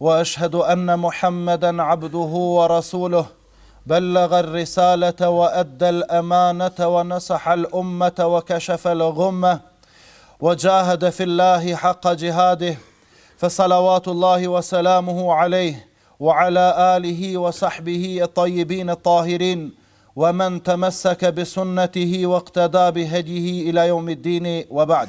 واشهد ان محمدا عبده ورسوله بلغ الرساله وادى الامانه ونصح الامه وكشف الغمه وجاهد في الله حق جهاده فصلوات الله وسلامه عليه وعلى اله وصحبه الطيبين الطاهرين ومن تمسك بسنته واقتدى بهديه الى يوم الدين وبعد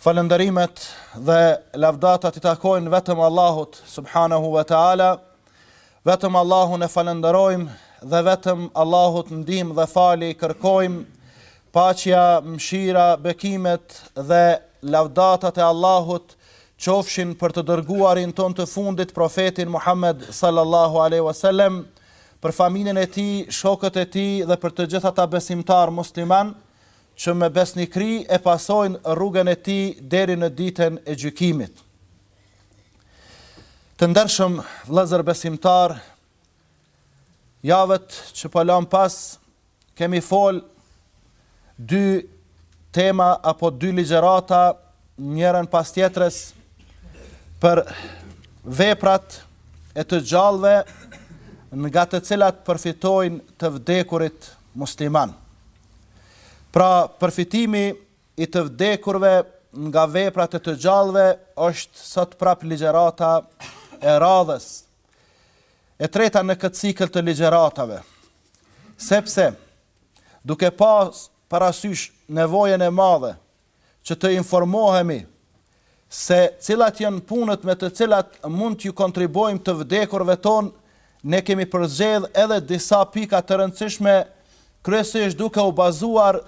Falënderimet dhe lavdatat i takojnë vetëm Allahut subhanahu wa taala. Vetëm Allahun e falënderojmë dhe vetëm Allahut ndihmë dhe falje i kërkojmë. Paqja, mëshira, bekimet dhe lavdatat e Allahut qofshin për të dërguarin tonë të fundit profetin Muhammed sallallahu alaihi wasallam, për familjen e tij, shokët e tij dhe për të gjithë ata besimtarë muslimanë që me besnikëri e pasojnë rrugën e tij deri në ditën e gjykimit. Të ndershëm vëllezër besimtarë, javët që po lamë pas kemi fol dy tema apo dy ligjërata njërën pas tjetrës për veprat e të gjallëve nga të cilat përfitojnë të vdekurit musliman. Pra, përfitimi i të vdekurve nga veprat e të gjallëve është sot prapë ligjërata e radhës e treta në këtë cikël të ligjëratave. Sepse duke pas parasysh nevojën e madhe që të informohemi se cilat janë punët me të cilat mund t'ju kontribuojmë të vdekurve tonë, ne kemi përzgjedh edhe disa pika të rëndësishme, kryesisht duke u bazuar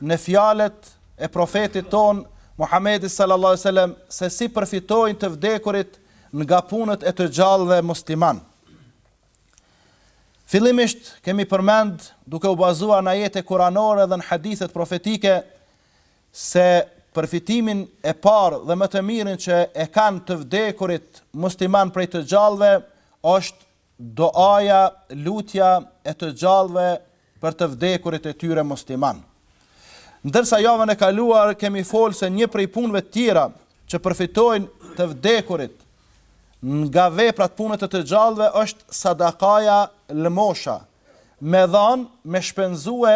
në fjalët e profetit tonë, Muhammedi sallallahu alaihi wasallam se si përfitojnë të vdekurit nga punët e të gjallëve musliman. Fillimisht kemi përmend duke u bazuar në ajete kuranore dhe në hadithet profetike se përfitimin e parë dhe më të mirin që e kanë të vdekurit musliman prej të gjallëve është duaja, lutja e të gjallëve për të vdekurit e tyre musliman. Ndërsa javën e kaluar kemi fol se një prej punëve të tjera që përfitojnë të vdekurit nga veprat punët e të gjallëve është sadakaja lëmosha, me dhanë, me shpenzue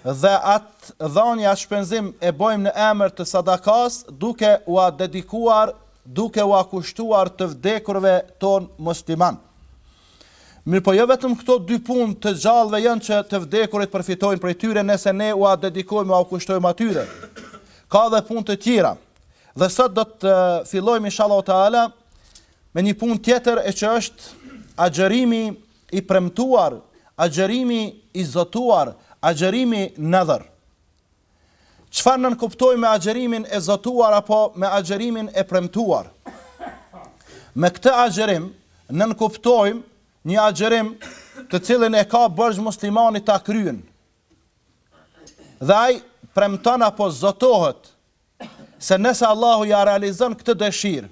Dhe atë dhanie, atë shpenzim e bojmë në emër të sadakasë, duke ua dedikuar, duke ua kushtuar të vdekurve tonë muslimanë. Mirëpo jo vetëm këto dy punë të gjallëve janë që të vdekurit përfitojnë prej tyre nëse ne ua dedikojmë, ua kushtojmë atyre. Ka dhe punë të tjera. Dhe sot do të fillojmë inshallah taala me një punë tjetër e që është agjërimi I premtuar, agjërimi i zotuar, agjërimi nadhr. Çfarë nënkuptojmë me agjërimin e zotuar apo me agjërimin e premtuar? Me këtë agjërim nënkuptojmë një agjërim të cilin e ka borxh muslimani ta kryen, dhe ai premton apo zotohet se nëse Allahu ia realizon këtë dëshirë,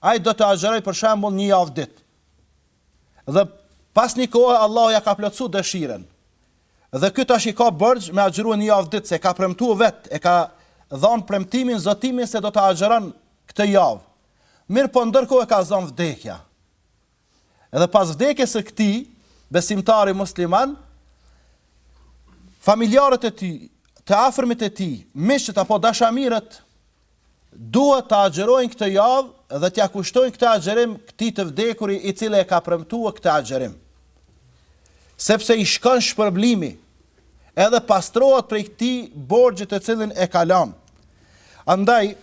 ai do të agjërojë për shembull një javë ditë. Dhe pas një kohe Allahu ja ka plotësu dëshirën. Dhe ky tash i ka borxh me agjëru një javë ditë se e ka premtu vet, e ka dhan premtimin zotimin se do ta agjëron këtë javë. Mirëpo ndërkohë e ka zon vdekja. Edhe pas vdekjes së këtij besimtari musliman, familjarët e tij, të afërmit e tij, miqtë apo dashamirët duhet ta agjërojnë këtë javë dhe t'ia kushtojnë këtë agjërim këtij të vdekuri i cili e ka premtuar këtë agjërim. Sepse i shkon shpërblimi edhe pastrohet prej këtij borxhi të cilin e ka lon. Andaj,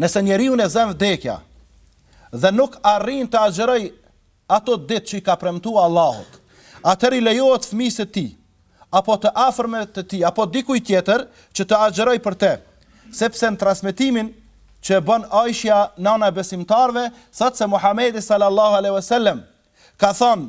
nëse njeriun e zen vdekja dhe nuk arrin të agjërojë ato ditë që i ka premtu Allahut, atëherë i lejohet fëmijës së tij, apo të afërmve të tij, apo dikujt tjetër që të agjërojë për të, sepse në transmetimin që e bon Aishja, nana e besimtarëve, thotë se Muhamedi sallallahu alaihi wasallam ka thonë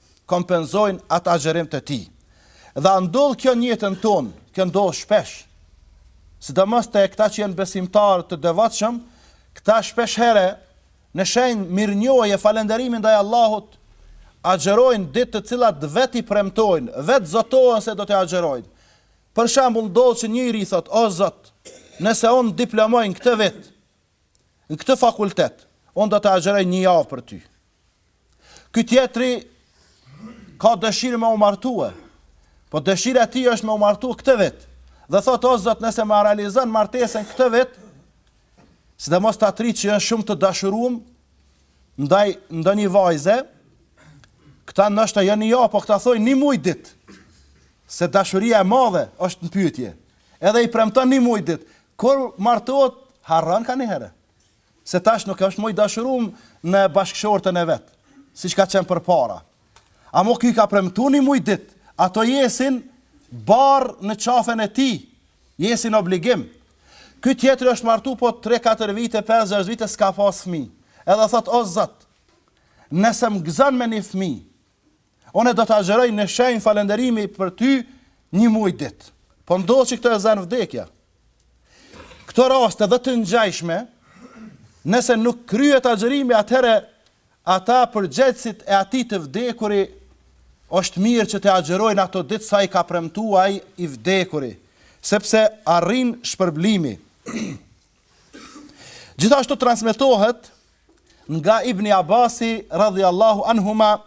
kompenzojnë atë agjërim të tij. Dhe a ndodh kjo në jetën tonë? Kjo ndodh shpesh. Sidomos te këta që janë besimtarë të devotshëm, këta shpeshherë në shenjë mirënjohje falënderimi ndaj Allahut agjërojnë ditë të cilat vetë i premtojnë, vetë zotohen se do t'i agjërojnë. Për shembull, ndodh që njeri thotë, "O Zot, nëse unë diplomoj këtë vit, Në këtë fakultet, unë do të agjëroj një javë për ty. Ky tjetri ka dëshirë me u martue, po dëshira e tij është me u martue këtë vit, dhe thot, o zot, nëse ma realizon martesën këtë vit, sidomos të rijtë që janë shumë të dashurum, ndaj ndonjë vajze, këta ndoshta jo një javë, po këta thojnë ni muj ditë, se dashuria e madhe është në pyetje, Edhe i premton ni muj ditë. Kur martohet, harron kanihere. Se tash nuk është më i dashurum në bashkëshorten e vet, siç ka qenë përpara. Amo ky i ka premtu ni muj ditë. Ato jesin barrë në qafen e tij. Jesin obligim. Ky tjetri është martu po tre katër vite, pesë gjashtë vite s'ka pas fëmijë. Edhe thotë, o Zot, nëse më gëzon me ni fëmijë, Unë do të agjëroj në shenjë falënderimi për ty një muaj ditë. Po ndodh që këtë e zen vdekja. Këto raste dhe të ngjajshme, nëse nuk kryhet agjërimi, atëherë ata përgjegjësit e atij të vdekuri, është mirë që të agjërojnë ato ditë sa i ka premtu ai i vdekuri, sepse arrin shpërblimi. Gjithashtu transmetohet nga Ibni Abasi radhiyallahu anhuma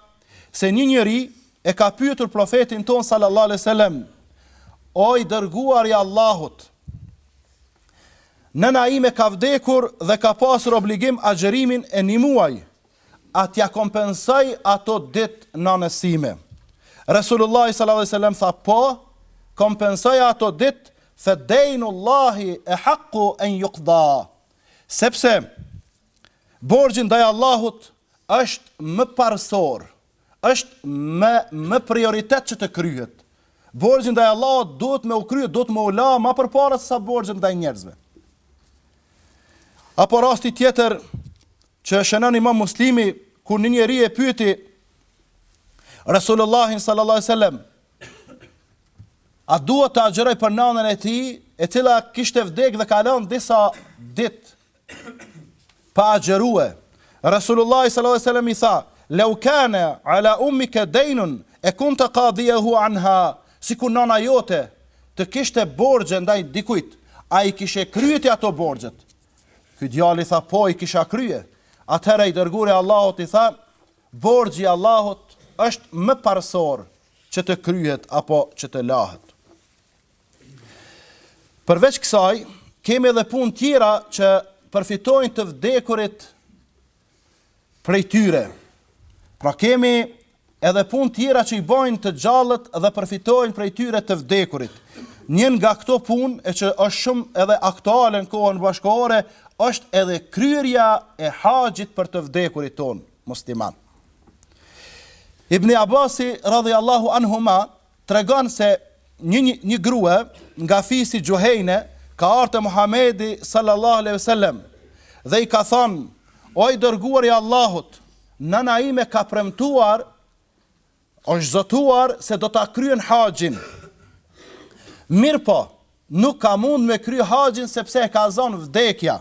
se një njeri e ka pyetur profetin tonë sallallahu alaihi wasallam o i dërguar i Allahut Nëna ime ka vdekur dhe ka pasur obligim agjërimin e një muaji. A t'ia kompensoj ato ditë nënës sime? Resulullahi sallallahu alejhi ve sellem tha, Po, kompensoje ato ditë, fe dejnullahi ehaqqu en yuqda. Sepse borxhi ndaj Allahut është më parësor është me më prioritet që të kryhet. Borxhi ndaj Allahut duhet me u krye, duhet me u la më përpara se sa borxhi ndaj njerëzve. Apo rasti tjetër që shënon Imam Muslimi kur një njeri e pyeti Resulullahin sallallahu alaihi wasallam a duhet të agjërojë për nanën e tij, e cila kishte vdekë dhe ka lon disa ditë pa agjërue. Resulullahi sallallahu alaihi wasallam i tha: "Lau kana ala ummika daynun e kunta qadiyahu anha", sikur nana jote të kishte borxhe ndaj dikujt, a i kishe krye ti ato borxhet? Ky djali tha po i kisha krye. Atëherë i dërguari i Allahut i tha: Borxhi i Allahut është më parësor që të kryhet apo që të lahet. Përveç kësaj, kemi edhe punë tjera që përfitojnë të vdekurit prej tyre. Pra kemi edhe punë tjera që i bojnë të gjallët dhe përfitojnë prej tyre të vdekurit. Një nga këto punë, e që është shumë edhe aktuale në kohën bashkëkohore, është edhe kryerja e haxhit për të vdekurit tonë, musliman. Ibni Abasi, radhiallahu anhuma, tregon se një një grue nga fisi Xhuhejne ka ardhur te Muhamedi sallallahu alejhi ve sellem dhe i ka thënë o i dërguar i Allahut nëna ime ka premtuar është zotuar se do ta kryen haxhin mirëpo nuk ka mund me krye haxhin sepse e ka zonë vdekja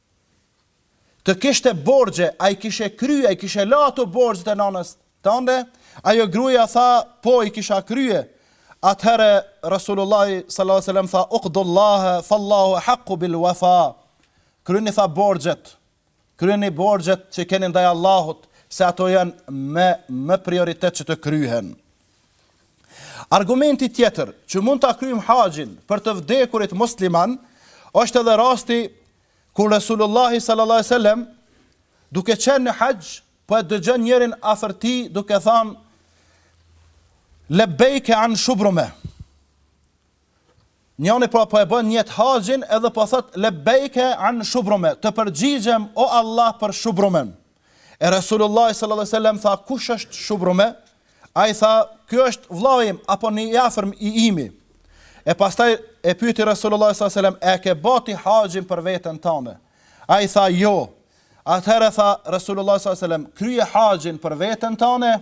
të kishte borxhe, a i kishe krye, a i kishe la ato borxhet e nanës tande, ajo gruaja tha, po i kisha krye, atëherë Resulullahi sallallahu alaihi wasallam tha, uqdullaha fallahu ahakku bil wafa, kryeni tha borxhet, kryeni borxhet që keni ndaj Allahut, se ato janë me më prioritet që të kryhen. Argumenti tjetër që mund ta kryejmë haxhin për të vdekurit musliman është edhe rasti kur Resulullahi sallallahu alaihi wasallam duke qenë në haxh po e dëgjon njërin afër tij duke thanë Lebbejke an shubrume. Njoni pra po e bën nijet haxhin edhe po thotë lebbejke an shubrume të përgjigjem o Allah për shubrumen e Resulullahi sallallahu alejhi ve sellem tha kush është shubrume ai tha ky është vllau im apo një i afërm i imi e pastaj e pyeti Resulullahi sallallahu alejhi ve sellem a e ke ba ti haxhin për veten tane Ai tha, Jo. Atëherë tha Resulullah sallallahu alejhi ve sellem, Krye haxhin për veten tane,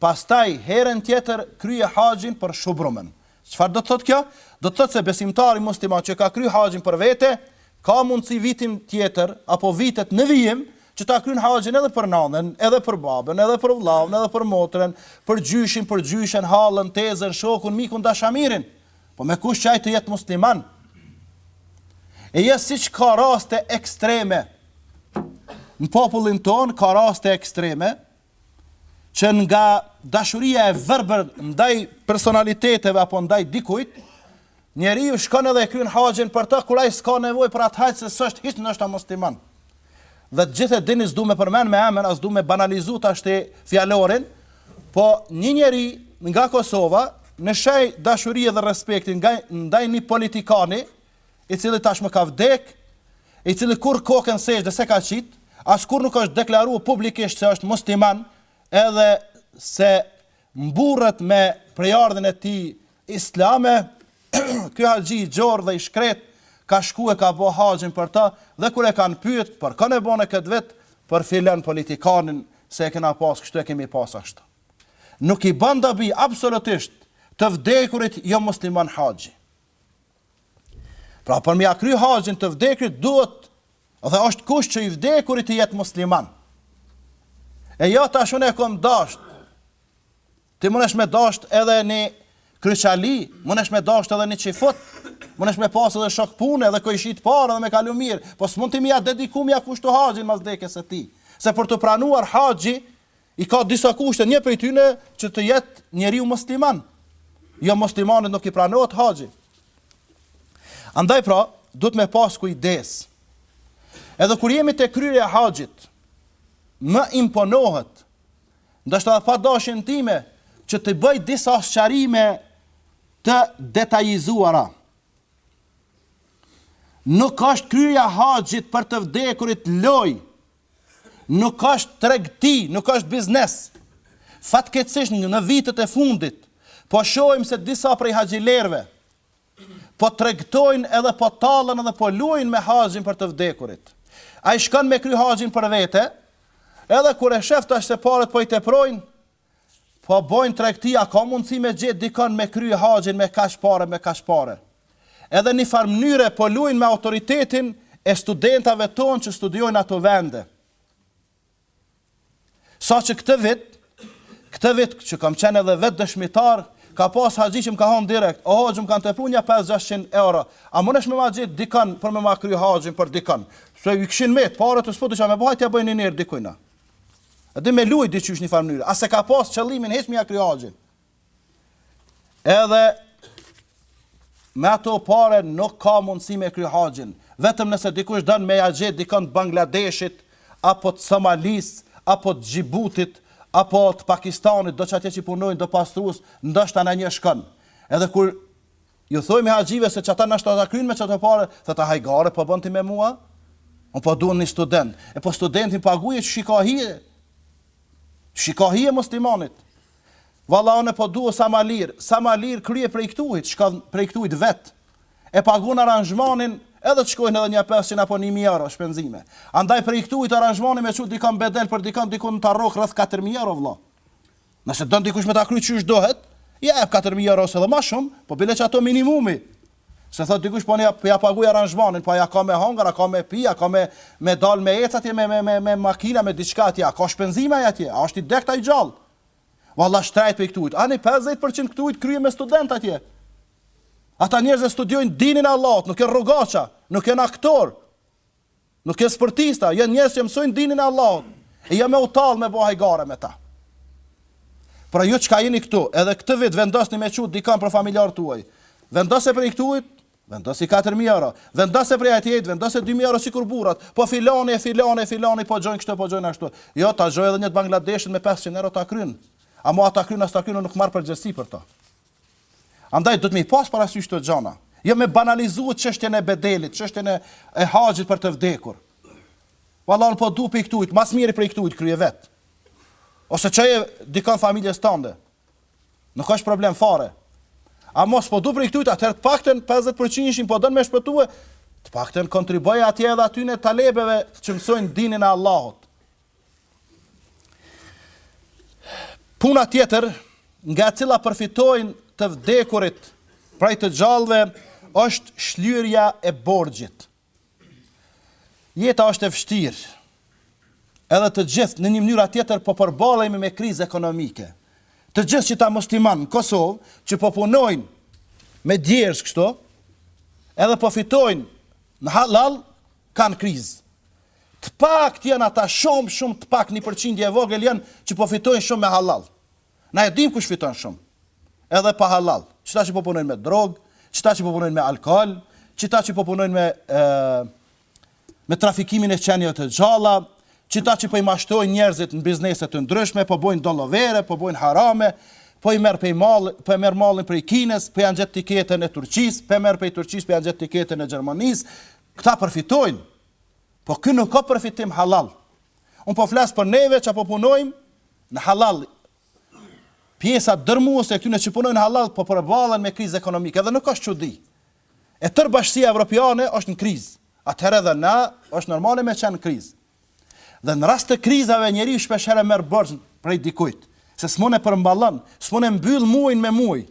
pastaj herën tjetër krye haxhin për shubrumën. Çfarë do të thotë kjo? Do të thotë se besimtari musliman që ka kry haxhin për vete, ka mundësi vitin tjetër apo vitet në vijim që ta kryen haxhin edhe për nanën, edhe për babën, edhe për vllavn, edhe për motrën, për gjyshin, për gjyshen, hallën, tezën, shokun, mikun, dashamirin. Po me kusht që ai të jetë musliman. E jo siç ka raste ekstreme, në popullin tonë ka raste ekstreme, që nga dashuria e verbër ndaj personaliteteve apo ndaj dikujt, njeriu shkon edhe e kryen haxhin për ta, kur ai s'ka nevojë për atë haxh se s'osht hiç ndoshta musliman. dhe të gjithë e dini s'du me përmend me emën as du me banalizu tashti fjalorin po një njeri nga Kosova në shej dashurie dhe respekti ndaj një politikani i cili tashmë ka vdek i cili kurrë kokën në sexhde s'e ka qit askurrë nuk është deklaru publikisht se është musliman edhe se mburret me prejardhjen e tij Islame, ky haxhi i gjorë dhe i shkretë ka shku e ka bo haxhin për ta dhe kur e kanë pyet për kën e bone këtë vit për filon politikanin se e kena pas kështu e kemi pas ashtu. Nuk i bon dobi absolutisht të vdekurit jo musliman haxhi. Pra për me ia kry haxhin të vdekurit duhet dhe oshtë kusht që i vdekurit të jetë musliman. E jo tash unë e kom dasht. Ti mundesh me dashtë edhe një kryqali, mundesh me dashtë edhe një çifut, mundesh me pasë edhe shok pune edhe kojshi t'parë edhe me kalu mirë, po s'mund ti me ja dediku me ja kushtu haxhin mas dekës së tij. Se për t'u pranuar haxhi, i ka disa kushte një prej tyne që të jetë njeriu musliman. Jomuslimanit nuk i pranohet haxhi. Andaj pra, duhet me pasë kujdes. Edhe kur jemi te kryerja e haxhit, më imponohet ndoshta dhe pa dashjen time, që të bëj disa sqarime të detajizuara. Nuk është kryerja e haxhit për të vdekurit lojë. Nuk është tregti, nuk është biznes. Fatkeqësisht në vitet e fundit po shohim se disa prej haxhilerëve Po tregtojnë edhe po tallen edhe po luajnë me haxhin për të vdekurit. Ai shkon me kry haxhin për vete, edhe kur e shef tash se paret po i teprojnë, po bojnë tregti a ka mundësi me gjet dikon me kry haxhin me kaq pare me kaq pare. Edhe një far mënyre po luajnë me autoritetin e studentave tonë që studiojnë ato vende. Saqë këtë vit, këtë vit që kam qenë edhe vetë dëshmitar, ka pas haxhi që më ka thonë direkt, o haxhi më kanë tepru nja 5-600 euro, a munesh me ma gjet dikën për me ma kry haxhin për dikën, se i kishin met paret, s'po di çka me bo, hajt ja boj një ner dikujna. Edhe me lujt diqysh një farë mënyrë, as s'e ka pas qëllimin hiç me ja kry haxhin. Edhe me ato pare nuk ka mundësi me kry haxhin, vetëm nëse dikush don me ja gjet dikën të Bangladeshit, apo të Somalisë, apo të Xhibutit, apo të Pakistanit, do qatje që punojnë, do pastrus, ndoshta asnjë s'shkon. Edhe kur ju thojmë haxhive se qata ndoshta ta kryjnë me qato pare, thotë a hajgare po bën ti me mua, unë po du një student, e po studentin paguje qysh i ka hije, qysh i ka hije muslimanit, Valla unë po dua sa ma lir, sa ma lir kryje prej ktuhit, shkon prej ktuhit vet e pagun aranzhmanin edhe të shkojnë edhe nja pesëqind apo një mijë euro shpenzime. Andaj prej ktuhit aranzhmani me çu dikon bedel për dikon dikun të rrok rreth katër mijë euro vlla. Nëse don dikush me ta kry qysh duhet, ja jep katër mijë euro ose edhe ma shumë, po bile qato minimumi. Se thotë dikush po unë po ja paguaj aranzhmanin, po ai a ka me hangër, a ka me pi, a ka me me dalë me ecë atje me me me me makina me diçka atje, a ka shpenzime ai atje, a është i dekt a i gjallë. Valla shtrejt prej këtujt, ani pesëdhjetë për qind këtujt kryje me studentë atje. Ata njerëz e studiojnë dinin e Allahut, nuk janë rrugaça, nuk janë aktorë. Nuk janë sportista, janë njerëz që mësojnë dinin e Allahut. E jo me u tall me bo hajgare me ta. Pra ju çka jeni këtu, edhe këtë vit vendosni me çu dikon për familjarët tuaj. Vendose për ikujt, vendosi 4000 euro. Vendose për atje, vendose 2000 euro sikur burrat. Po filani e filani e filani po çojnë kështu po çojnë ashtu. Jo, ta çoj edhe një të Bangladeshit me 500 euro ta kryen. Amo a ta kryen a s'ta kryen nuk marr përgjegjësi për to. Andaj duhet me i pas parasysh këto gjëna. Jo me banalizu çështjen e bedelit, çështjen e e haxhit për të vdekur. Valla unë po du prej këtujt, ma s'miri prej këtujt krye vet. Ose çoje dikon familjes tënde. Nuk është problem fare. Amo s'po du prej këtujt, atëherë të pakten 50% ishin po dënë me shpëtue, të pakten kontriboj atje edhe aty atyne talebeve që mësojnë dinin e Allahut. Puna tjetër nga e cila përfitojnë të vdekurit prej të gjallëve është shlyrja e borxhit. Jeta është e vështirë. Edhe të gjithë në një mënyrë a tjetër po përballemi me krizë ekonomike. Të gjithë qëta muslimanë në Kosovë që po punojnë me djersh kështu, edhe po fitojnë në hallall kanë krizë. Të paktë janë ata, shumë, shumë të paktë, një përqindje e vogël janë që po fitojnë shumë me hallall. Na e dimë kush fiton shumë. Edhe pa hallall. Qëta që po punojnë me drogë, qëta që po punojnë me alkool, qëta që po punojnë me me trafikimin e qenieve të gjalla, qëta që po i mashtrojnë njerëzit në biznese të ndryshme, po bojnë dallavere, po bojnë harame, po i merr prej mall, po e merr mallin prej Kinës, po ia ngjet etiketën e Turqisë, po e merr prej Turqisë, po ia ngjet etiketën e Gjermanisë. Këta përfitojnë. Po ky nuk a përfitim hallall. Unë po flas për neve që po punojmë në hallall. Pjesa dërmuese e këtyre që punojnë hallall po përballen me krizë ekonomike, edhe nuk është çudi. E tërë bashkësia evropiane është në krizë. Atëherë edhe na është normale me qenë në krizë. Dhe në rast të krizave njeriu shpesh herë merr borxh prej dikujt, se s'mund e përballon, s'mund e mbyll muajin me muaj.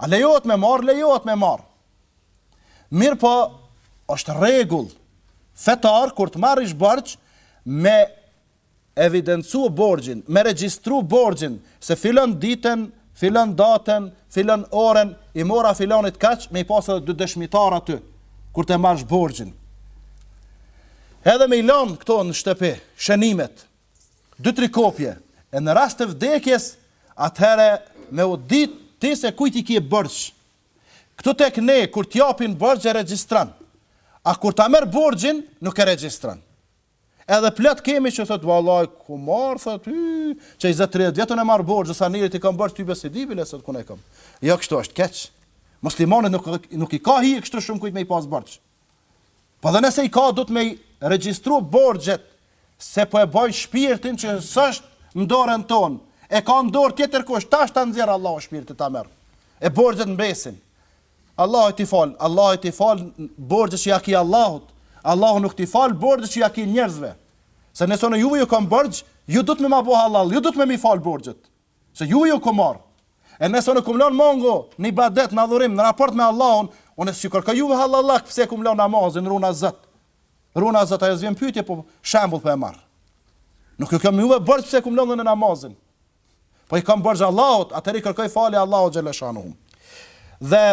A lejohet me marr, lejohet me marr. Mirëpo është rregull fetar kur të marrish borxh me evidencu borxhin, me regjistru borxhin se filon ditën, filon datën, filon orën i mora filonit kaq me i pas edhe dy dëshmitarë aty kur të marrsh borxhin. Edhe me i lënë këto në shtëpi, shënimet, dy tri kopje, e në rast të vdekjes, atëherë me u ditë ti se kujt i ke borxh, Këtu tek ne kur të japin borxh e regjistron. A kur ta merr borxhin nuk e regjistron. Edhe plot kemi që thotë vallahi ku marr thotë yy qe nizet tridhjetë vjet unë e marr borxh sa njerit i kam borxh tybe s'i di bile sot kujna kam. Jo kështu është keq. Muslimanit nuk nuk i ka hije kështu shumë kujt me i pas borxh. Po dhe nëse i ka duhet me i regjistru borxhet se po e boj shpirtin që s'është në dorën tonë, e ka në dorë tjetër kush, tash ta nxjerr Allahu shpirtin ta merr. E borxhet mbesin. Allahu t'i fal, Allahu t'i fal borxhet që ja ki Allahut. Allahu nuk t'i fal borxhet që ja ki njerëzve. Se nëse unë juve ju kam borxh, ju duhet me ma bo hallall, ju duhet me m'i fal borxhet. Se ju ju kom marrë. E nëse unë kum lënë mango në ibadet, në adhurim, në raport me Allahun, unë s'ju kërkoj juve hallallak pse e kum lënë namazin, runa Zot. Runa Zot, ajo s'vjen pyetje, po shembull po e marr. Nuk ju kam juve borxh pse e kum lënë namazin. Po i kam borxh Allahut, atëherë i kërkoj falje Allahut xheleshanuhu. Dhe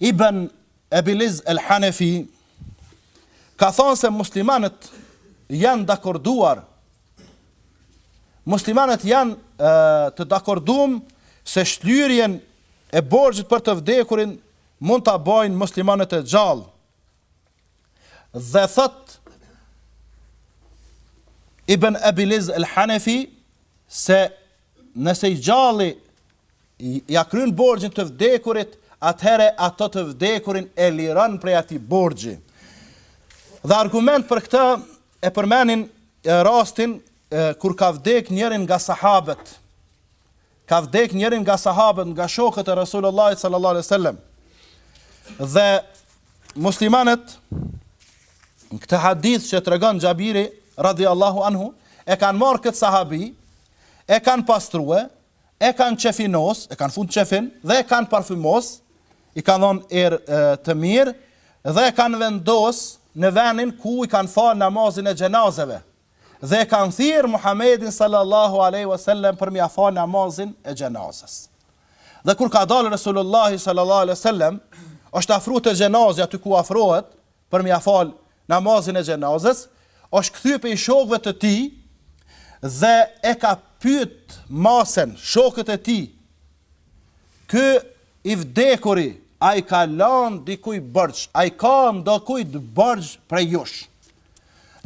Ibn Ebiliz El Hanefi ka thonë se muslimanët janë dakorduar muslimanët janë të dakordum se shlyrjen e borxhit për të vdekurin mund ta bajnë muslimanët e gjallë. Dhe thot Ibn Ebiliz El Hanefi se Nëse i gjalli ia kryen borxhin të vdekurit, atëherë atë të vdekurin e liron prej atij borxhi. Dhe argument për këtë e përmenin rastin kur ka vdek njërin nga sahabët. Ka vdek njëri nga sahabët, nga shokët e Resulullahit sallallahu alaihi wasallam. Dhe muslimanët në këtë hadith që tregon Xhabiri radhiyallahu anhu e kanë marrë këtë sahabi e kanë pastrue, e kanë qefinos, e kanë fut n'qefin, dhe e kanë parfymos, i kanë dhonë erë të mirë, dhe e kanë vendos në venin ku i kanë falë namazin e xhenazeve, dhe e kanë thirrë Muhammedin sallallahu aleyhi wasallam për m'ia falë namazin e xhenazes. Dhe kur ka dalë Resulullahi sallallahu aleyhi wasallam, është afru te xhenazja, teku afrohet, për m'ia fal namazin e xhenazes, është kthy prej shokëve të tij dhe e ka pyet masen, shokët e tij, ky i vdekuri, a i ka lanë dikuj borxh, a i ka ndokujt borxh prej jush.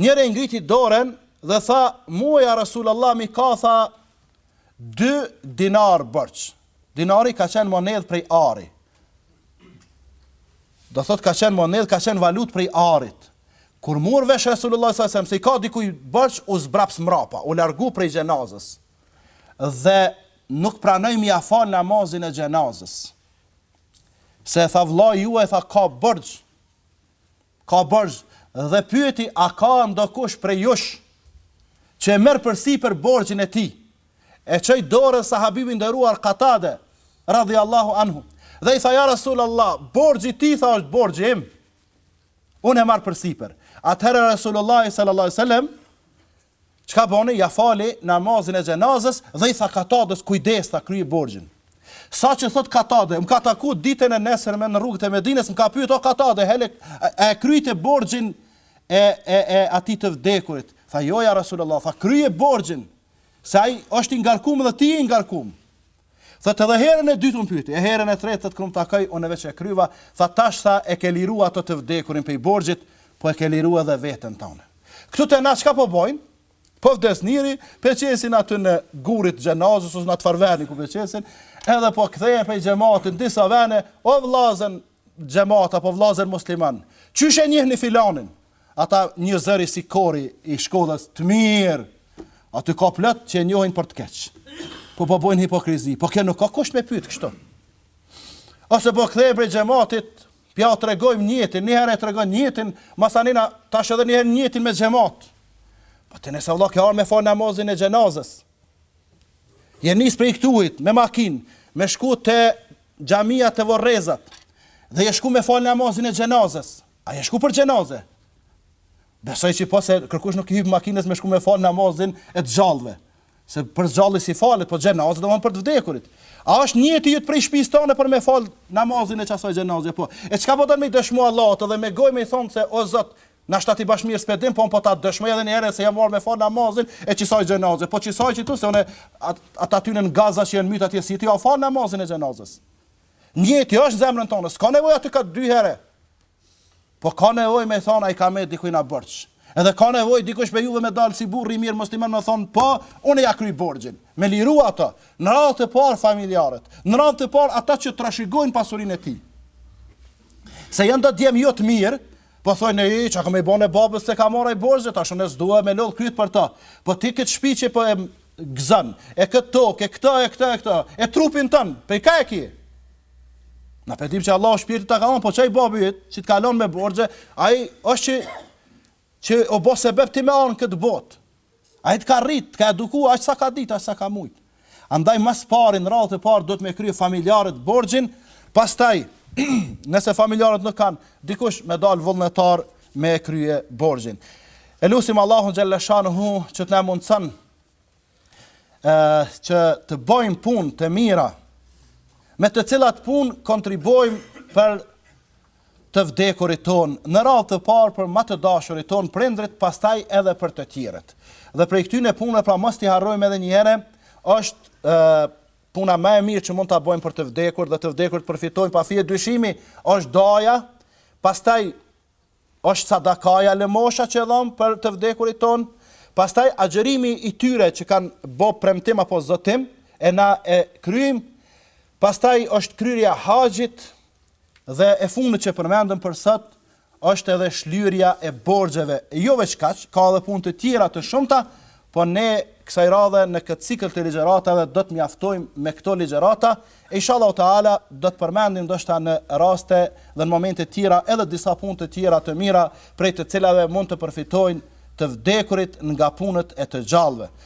Njëri e ngriti dorën dhe tha, mu, ja Resulullah, m'i ka tha dy dinarë borxh. Dinari ka qenë monedhë prej ari. Do thot ka qenë monedhë, ka qenë valutë prej arit. Kur murr vesh Resulullahi s.a.s. se i ka dikuj borxh u zbraps mrapa, u largu prej xhenazës. Dhe nuk pranoi m'ia fal namazin e xhenazës. Se tha vllai juej tha ka borxh. Ka borxh dhe pyeti a ka ndokush prej jush që e merr përsipër borxhin e tij, e çoi dorën Sahabiu i nderuar Katade, radhijal-lahu anhu, dhe i tha ja Resulallah, borxhi i tij tha është borxhi im, unë e marr përsipër, atëherë Resulullahi, sallallahu alejhi ve sellem, Çka boni? Ia fali namazin e xhenazes dhe i tha Katadës, Kujdes, tha, kryje borxhin. Saqë thotë Katade, Më ka taku ditën e nesërme në rrugët e Medinës, më ka pyet, O Katade, hele, a e kryte borxhin e, e, e atij të vdekurit? Tha, Jo, ja Rasulëllah, tha, kryje borxhin, se ai është i ngarkum dhe ti i ngarkum. Thotë edhe herën e dytë m'pyeti, e herën e tretë thotë kur m'takoi, unë veç e kryva, tha tash tha e ke liru ato të vdekurin prej borxhit, po e ke liru edhe veten tënde. Këtu te na çka po bojnë, po vdes njëri, pe qesin aty në gur të xhenazës ose në atë farë veni ku pe qesin, edhe po kthehen prej xhematit disa vene, o vllazën xhemat apo vllazën musliman, qysh e njihni filanin, Ata një zëri si kori i shkollës të mirë. Aty ka plot që e njohin për të keq. Po po bojnë hipokrizi. Po kjo nuk ka kush me pyet kështu. Ose po kthehen prej xhematit, po jau tregojmë nijetin, një herë e tregon nijetin, masanina tash edhe një herë nijetin me xhemat. Po ti nëse vëlla ke ardhur me fal namazin e xhenazës. Je nis prej këtuhit me makinë, me shku te xhamia te vorrezat. Dhe je shku me fal namazin e xhenazës. A je shku për xhenaze? Besoj që po se kërkush nuk i hyp makinës me shku me fal namazin e të gjallëve. Se për s'gjalli s'i falet, po xhenazë domethon për të vdekurit. A është nijeti yt prej shtëpisë tonë për me fal namazin e qasaj xhenaze po. E çka po don me dëshmu Allahut edhe me gojë me thon se o Zot, nashta ti bash mirë s'pe din, po un po ta dëshmoj edhe një herë se jam ardh me fal namazin e qisaj xhenaze. Po qisaj qëtu se unë atyne në Gaza që janë myt atje si ti u fal namazin e xhenazës. Nijeti është në zemrën tonë, s'ka nevojë ato ka dy herë. Po ka nevojë me thonë a i ka me dikuj naj borxh. Edhe ka nevojë dikush prej juve me dalë si burri i mirë musliman me thonë po, unë ja kryj borxhin. Me liru ato, në radhë të parë familjarët, në radhë të parë ata që trashëgojnë pasurinë e tij. Se janë do djem jo të mirë, Po thojn e ça kam me i bo une babës se ka marr ai borxhe tash unë sdua me lodh kryt për të po ti kët shpi qe po e gëzon e kët tok e ktë e ktë e ktë e trupin ton prej ka e ki na po e dim qe Allahu shpirtin ta ka dhën po qaj babi yt që të ka lën me borxhe ai osht qe qe o bo sebep ti me ardh në kët botë Ai të ka rrit, të ka eduku aq sa ka ditë, aq sa ka mujt. Andaj ma s'pari në radhë të parë duhet me krye familjarët borxhin, pastaj nëse familjarët nuk kanë, dikush me dalë vullnetar me e krye borxhin. E lusim Allahun xhel-le shanuhu që të na mundson që të bojmë punë të mira me të cilat punë kontribuojmë për të vdekurit tonë, në radhë të parë për ma të dashurit tonë prindërit pastaj edhe për të tjerët. Dhe prej këtyne punëve pra mos t'i harrojmë edhe një herë është puna ma e mirë që mund ta bojmë për të vdekur dhe të vdekurit përfitojnë pa fije dyshimi është duaja, pastaj është sadakaja lëmosha që dhom për të vdekurit tonë, pastaj agjërimi i tyre që kanë bo premtim apo zotim e na e kryejmë Pastaj është kryerja e haxhit dhe e fundit që përmendëm për sot është edhe shlyrja e borxheve, e jo veç kaq, ka edhe punë të tjera të shumta, po ne kësaj radhe në këtë cikël të ligjëratave do të mjaftojmë me këto ligjërata, e inshallahu teala do të përmendim ndoshta në raste dhe në momente të tjera edhe disa punë të tjera të mira prej të cilave mund të përfitojnë të vdekurit nga punët e të gjallëve.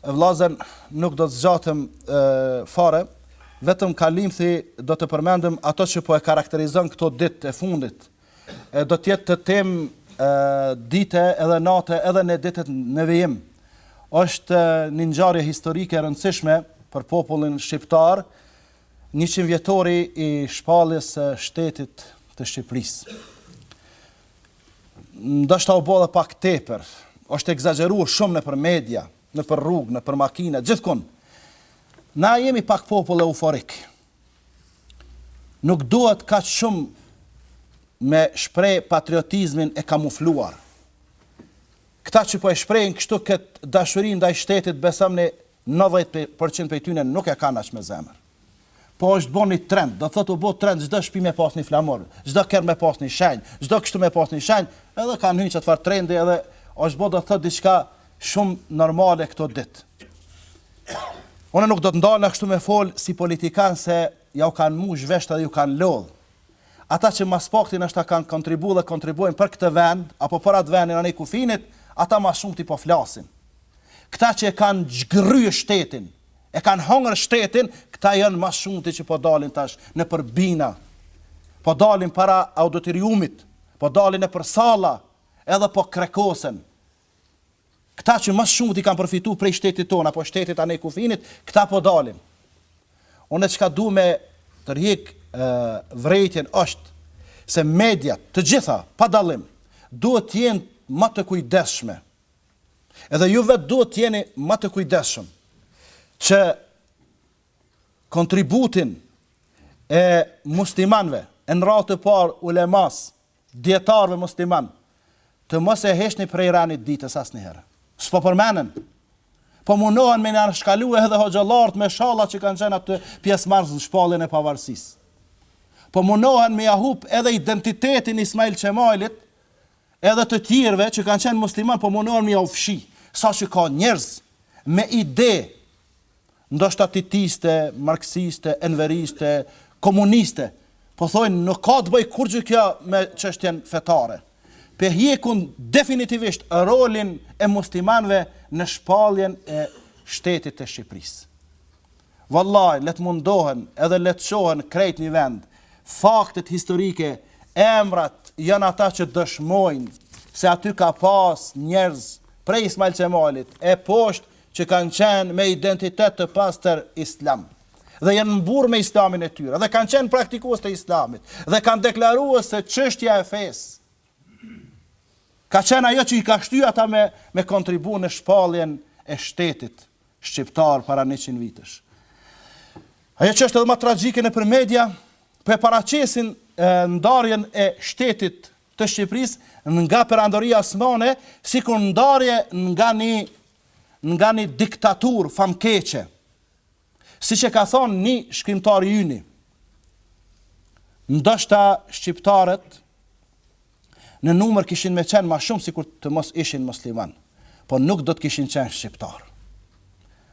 Vëllazër nuk do të zgjatem fare, vetëm kalimthi do të përmend ato që po e karakterizon këto ditë e fundit. E do të jetë temë dite edhe nate edhe në ditët në vijim. Është një ngjarje historike e rëndësishme për popullin shqiptar, 100 vjetori i shpalljes së shtetit të Shqipërisë. ndoshta u bë edhe pak tepër, është ekzagjeruar shumë nëpër media, nëpër rrugë, nëpër makina, gjithkund. Na jemi pak popull euforik. Nuk duhet kaq shumë me shpreh patriotizmin e kamufluar. Këta që po e shprehin kështu këtë dashuri ndaj shtetit, besomni 90% prej tyne nuk e kanë aq me zemër. Po është bo ni trend, do thot u bo trend çdo shpi me pas ni flamur, çdo ker me pas ni shenj, çdo kështu me pas ni shenj, edhe kan hy n'çatfar trendi edhe është bo do thot diçka shum normale këto dit. Unë nuk do të ndalna këtu me fol si politikan se jau kan mush vesht edhe ju kan lodh. Ata që mas pakti ndoshta kan kontribu dhe kontribojn për këtë vend apo për atë vendin anej kufinit, ata ma shumti po flasin. Këta që e kan zhgrry shtetin, E kanë hongër shtetin, këta janë ma s'shumti që po dalin tash nëpër bina, po dalin para auditoriumit, po dalin nëpër salla, edhe po krekosen. Këta që ma s'shumti kanë përfitu prej shtetit tonë, apo shtetit anej kufinit, këta po dalin. Unë çka du me tërhjek vrejtjen është se mediat të gjitha, pa dallim, duhet të jenë ma të kujdesshme. Edhe ju vetë duhet të jeni ma të kujdesshëm që kontributin e muslimanëve, e në radhë të parë ulemas, dietarëve musliman, të mos e heqni prej renit ditës asnjëherë. S'po përmenen. Po munohen me na shkallmu edhe hoxhallarët me shalla që kanë qenë aty pjesëmarrës në shpalljen e pavarësisë. Po munohen me ja hup edhe identitetin Ismail Qemalit, Edhe të tjerëve që kanë qenë musliman po munohen me iau fshi, saqë ka njerëz me ide ndoshta titiste, marksiste, enveriste, komuniste, po thojnë nuk ka të bëjë kurrgjë kjo me çështjen fetare. P'e hjekun definitivisht rolin e muslimanëve në shpalljen e shtetit të Shqipërisë. Vallahi le të mundohen edhe le të çohen krejt n'një vend faktet historike emrat janë ata që dëshmojnë se aty ka pas njerëz prej Ismail Qemalit e poshtë që kanë qenë me identitet të pastër islam dhe janë mburrë me islamin e tyre dhe kanë qenë praktikues të islamit dhe kanë deklaruar se çështja e fesë ka qenë ajo që i ka shty ata me me kontribu në shpalljen e shtetit shqiptar para 100 vitesh. Ajo që është edhe më tragjike nëpër media, po e paraqesin ndarjen e shtetit të Shqipërisë nga perandoria Osmane, sikur ndarje nga një, nga një diktaturë famkeqe, siç e ka thonë një shkrimtar i yni, ndoshta shqiptarët Në numër kishin me qenë ma shumë sikur të mos ishin musliman, po nuk do të kishin qenë shqiptar.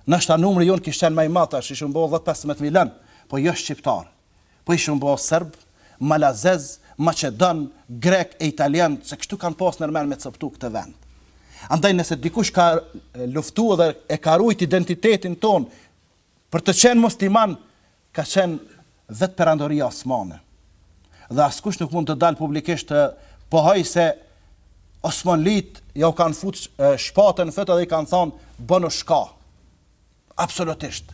Nashta numri jonë kish qenë ma i madh tash, ishim bo dhjetë pesëmbëdhjetë milionë, po jo shqiptarë. Po ishun bo serb, malazez, maqedon, grek e italian, se kështu kanë pas nërmen me copëtu këtë vend. Andaj nëse dikush ka luftu dhe e ka rujt identitetin tonë për të qenë musliman, ka qenë vetë Perandoria Osmane dhe askush nuk mund të dalë publikisht të pohojë se Osmanlijtë jau kanë futë shpatën në fyt edhe i kanë thanë bonu shka. Absolutisht.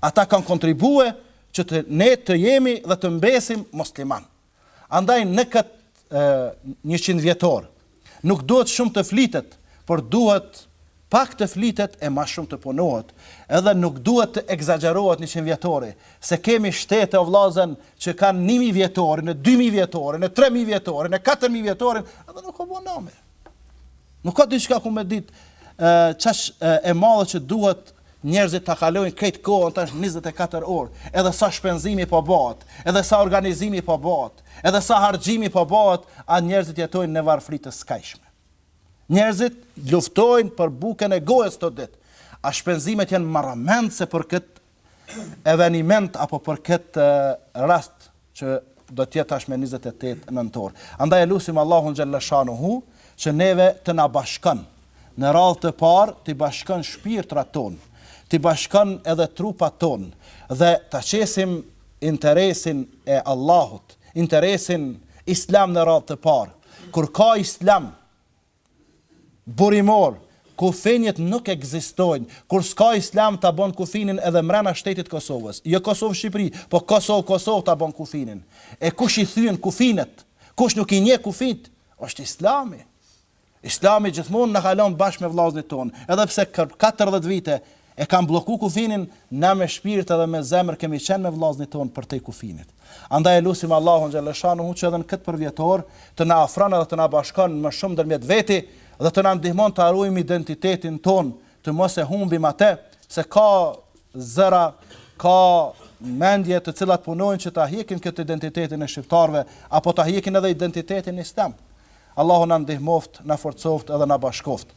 Ata kanë kontribue që të ne të jemi dhe të mbesim musliman. Andaj në këtë njëqind vjetor nuk duhet shumë të flitet, por duhet pak të flitet e ma shumë të punohet, edhe nuk duhet të ekzagjerohet njëqind vjetori, se kemi shtete o vllazen që kanë ni mijë vjetorin, e dy mijë vjetorin, e tre mijë vjetorin, e katër mijë vjetorin, edhe nuk u bo nami. Nuk ka diçka ku me ditë çaq e madhe që duhet njerëzit ta kalojnë krejt kohën tash 24 orë, edhe sa shpenzimi po bahet, edhe sa organizimi po bahet, edhe sa harxhimi po bahet, a njerëzit jetojnë në varfëri të skajshme. Njerëzit luftojnë për bukën e gojës këto ditë. A shpenzimet janë marramendëse për këtë eveniment apo për këtë rast që do të jetë tash më 28 nëntor. Andaj e lusim Allahun xhalleshanuhu që neve të na bashkon në radhë të parë t'i bashkon shpirtrat tonë, t'i bashkon edhe trupat tonë dhe ta qesim interesin e Allahut, interesin islam në radhë të parë. Kur ka islam, burimor, kufijtë nuk ekzistojnë, kur s'ka islam ta bon kufinin edhe mrena shtetit të Kosovës, jo Kosovë Shqipëri, po Kosovë Kosovë ta bon kufinin, e kush i thyen kufinët, kush nuk i njeh kufijtë, është islami, islami gjithmonë na ka lan bashkë me vllaznit tonë, edhe pse katërdhjetë vite E kanë blloku kufinin, na me shpirt edhe me zemër kemi qenë me vllaznit tonë përtej kufinit. Andaj e lusim Allahun xhaleshanuhu që edhe në këtë përvjetor të na afron edhe të na bashkon më shumë ndërmjet veti dhe të na ndihmon ta ruajmë identitetin tonë, të mos e humbim atë, se ka zëra, ka mendje të cilat punojnë që ta hjekin këtë identitetin e shqiptarëve apo ta hjekin edhe identitetin islam. Allahu na ndihmoftë, na forcoftë edhe na bashkoftë.